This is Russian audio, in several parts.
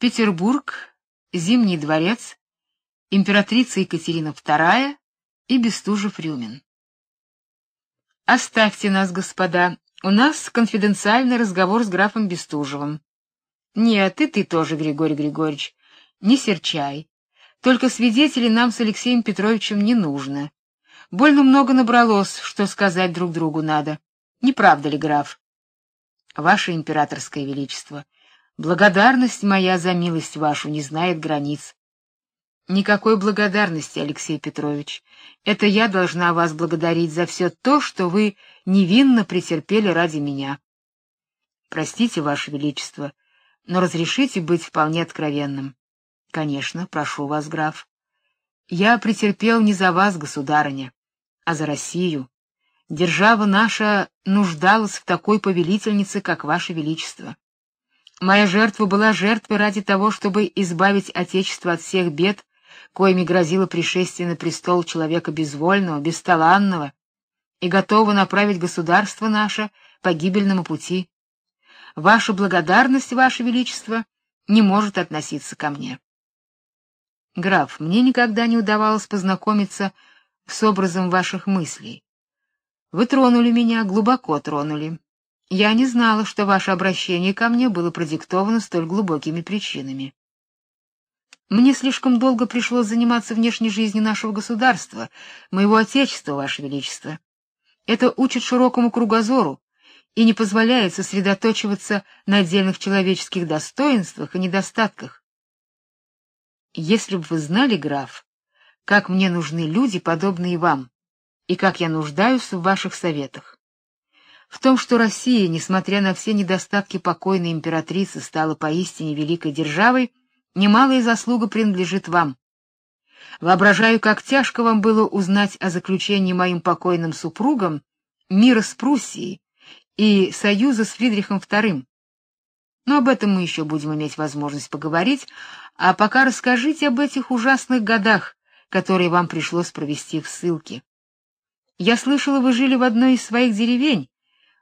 Петербург, Зимний дворец, императрица Екатерина II и Бестужев-Рюмин. Оставьте нас, господа. У нас конфиденциальный разговор с графом Бестужевым. Нет, и ты тоже, Григорий Григорьевич. Не серчай. Только свидетелей нам с Алексеем Петровичем не нужно. Больно много набралось, что сказать друг другу надо. Не правда ли, граф? Ваше императорское величество, благодарность моя за милость вашу не знает границ. Никакой благодарности, Алексей Петрович. Это я должна вас благодарить за все то, что вы невинно претерпели ради меня. Простите, ваше величество, но разрешите быть вполне откровенным. Конечно, прошу вас, граф. Я претерпел не за вас, государыня, а за Россию. Держава наша нуждалась в такой повелительнице, как ваше величество. Моя жертва была жертвой ради того, чтобы избавить отечество от всех бед, коими грозило пришествие на престол человека безвольного, бесталанного и готового направить государство наше по гибельному пути. Ваша благодарность, ваше величество, не может относиться ко мне. Граф, мне никогда не удавалось познакомиться с образом ваших мыслей. Вы тронули меня, глубоко тронули. Я не знала, что ваше обращение ко мне было продиктовано столь глубокими причинами. Мне слишком долго пришлось заниматься внешней жизнью нашего государства, моего отечества, ваше величество. Это учит широкому кругозору и не позволяет сосредоточиваться на отдельных человеческих достоинствах и недостатках. Если бы вы знали, граф, как мне нужны люди, подобные вам, и как я нуждаюсь в ваших советах. В том, что Россия, несмотря на все недостатки покойной императрицы, стала поистине великой державой, Немалая заслуга принадлежит вам. Воображаю, как тяжко вам было узнать о заключении моим покойным супругом мира с Пруссией и союза с Фридрихом II. Но об этом мы еще будем иметь возможность поговорить, а пока расскажите об этих ужасных годах, которые вам пришлось провести в ссылке. Я слышала, вы жили в одной из своих деревень,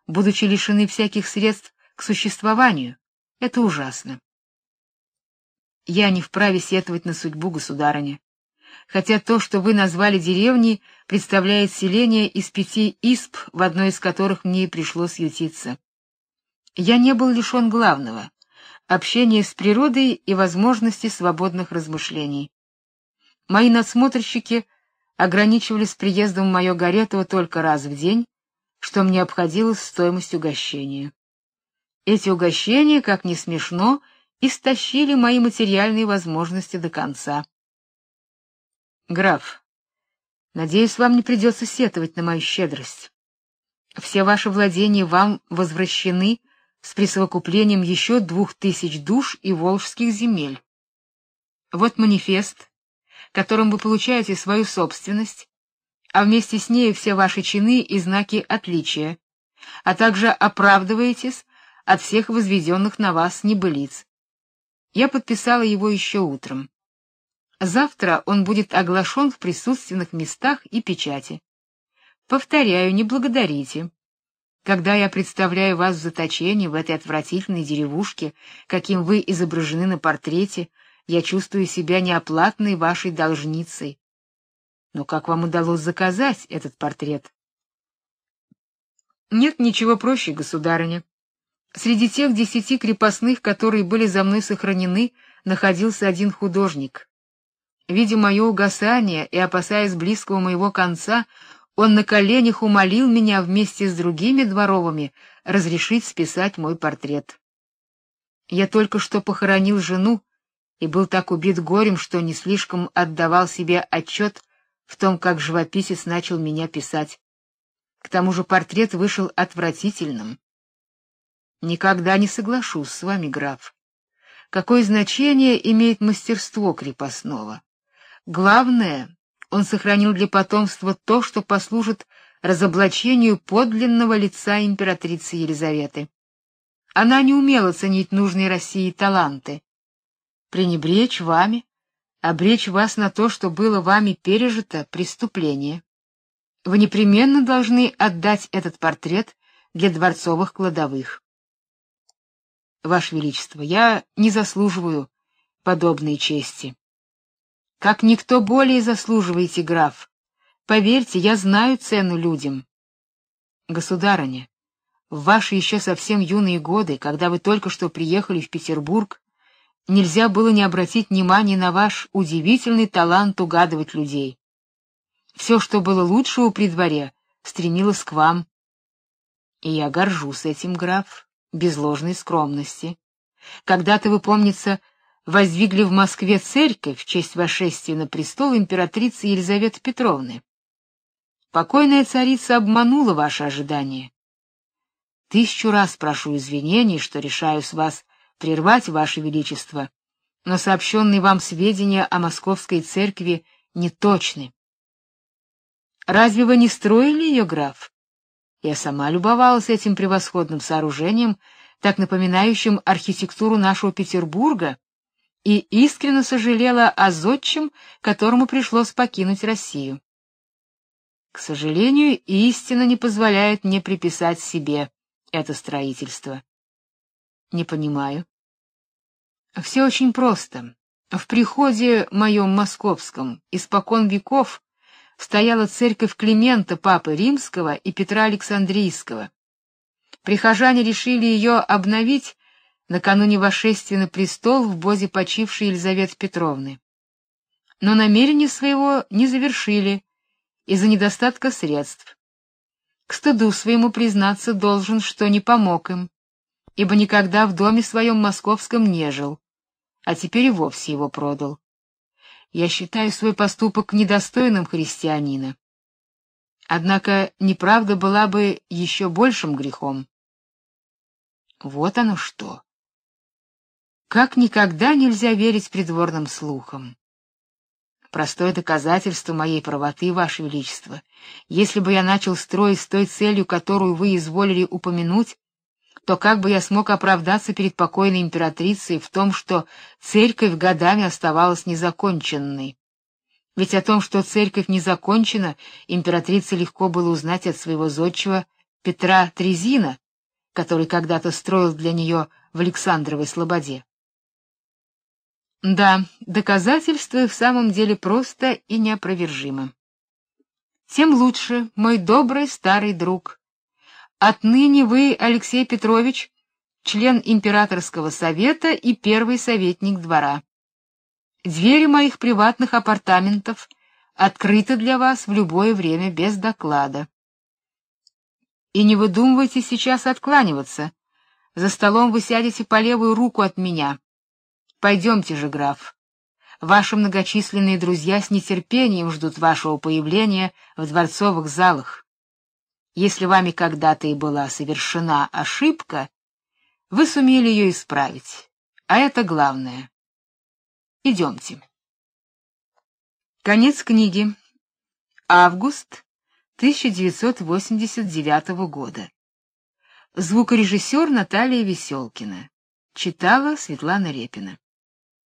будучи лишены всяких средств к существованию. Это ужасно. Я не вправе сетовать на судьбу государыни, хотя то, что вы назвали деревней, представляет селение из пяти исп, в одной из которых мне и пришлось ютиться. Я не был лишен главного общения с природой и возможности свободных размышлений. Мои надсмотрщики ограничивались приездом в мое Горетово только раз в день, что мне обходилось стоимость угощения. Эти угощения, как ни смешно, — истощили мои материальные возможности до конца. Граф, надеюсь, вам не придется сетовать на мою щедрость. Все ваши владения вам возвращены с присовокуплением еще двух тысяч душ и волжских земель. Вот манифест, которым вы получаете свою собственность, а вместе с ней все ваши чины и знаки отличия, а также оправдываетесь от всех возведенных на вас небылиц. Я подписала его еще утром. Завтра он будет оглашен в присутственных местах и печати. Повторяю, не благодарите. Когда я представляю вас в заточении в этой отвратительной деревушке, каким вы изображены на портрете, я чувствую себя неоплатной вашей должницей. Но как вам удалось заказать этот портрет? Нет ничего проще, государыня. Среди тех десяти крепостных, которые были за мной сохранены, находился один художник. Видя мое угасание и опасаясь близкого моего конца, он на коленях умолил меня вместе с другими дворовыми разрешить списать мой портрет. Я только что похоронил жену и был так убит горем, что не слишком отдавал себе отчет в том, как живописец начал меня писать. К тому же портрет вышел отвратительным. Никогда не соглашусь с вами, граф. Какое значение имеет мастерство крепостного? Главное, он сохранил для потомства то, что послужит разоблачению подлинного лица императрицы Елизаветы. Она не умела ценить нужные России таланты. Пренебречь вами, обречь вас на то, что было вами пережито преступление. Вы непременно должны отдать этот портрет для дворцовых кладовых. Ваше величество, я не заслуживаю подобной чести. Как никто более заслуживаете, граф. Поверьте, я знаю цену людям. Государыня, в ваши еще совсем юные годы, когда вы только что приехали в Петербург, нельзя было не обратить внимания на ваш удивительный талант угадывать людей. Все, что было лучшего при дворе, стремилось к вам. И я горжусь этим, граф, без ложной скромности. Когда-то, вы помнится, воздвигли в Москве церковь в честь восшествия на престол императрицы Елизаветы Петровны. Покойная царица обманула ваши ожидания. Тысячу раз прошу извинений, что решаю с вас прервать ваше величество, но сообщенные вам сведения о московской церкви неточны. Разве вы не строили ее, граф? Я сама любовалась этим превосходным сооружением, так напоминающим архитектуру нашего Петербурга, и искренне сожалела о зодчем, которому пришлось покинуть Россию. К сожалению, истина не позволяет мне приписать себе это строительство. Не понимаю. Все очень просто. В приходе моем московском испокон веков стояла церковь Климента Папы Римского и Петра Александрийского. Прихожане решили ее обновить накануне восшествия на престол в бозе почившей Елизаветы Петровны. Но намерение своего не завершили из-за недостатка средств к стыду своему признаться должен, что не помог им, ибо никогда в доме своем московском не жил, а теперь и вовсе его продал. Я считаю свой поступок недостойным христианина. Однако неправда была бы еще большим грехом. Вот оно что. Как никогда нельзя верить придворным слухам простое доказательство моей правоты, ваше величество. Если бы я начал строить с той целью, которую вы изволили упомянуть, то как бы я смог оправдаться перед покойной императрицей в том, что церковь годами оставалась незаконченной? Ведь о том, что церковь не закончена, императрице легко было узнать от своего зодчего Петра Трезина, который когда-то строил для нее в Александровой слободе. Да, доказательство в самом деле просто и неопровержимо. Тем лучше, мой добрый старый друг. Отныне вы, Алексей Петрович, член императорского совета и первый советник двора. Двери моих приватных апартаментов открыты для вас в любое время без доклада. И не выдумывайте сейчас откланиваться. За столом вы сядете по левую руку от меня. Пойдемте же, граф. Ваши многочисленные друзья с нетерпением ждут вашего появления в дворцовых залах. Если вами когда-то и была совершена ошибка, вы сумели ее исправить, а это главное. Идемте. Конец книги. Август 1989 года. Звукорежиссер Наталья Веселкина. Читала Светлана Репина.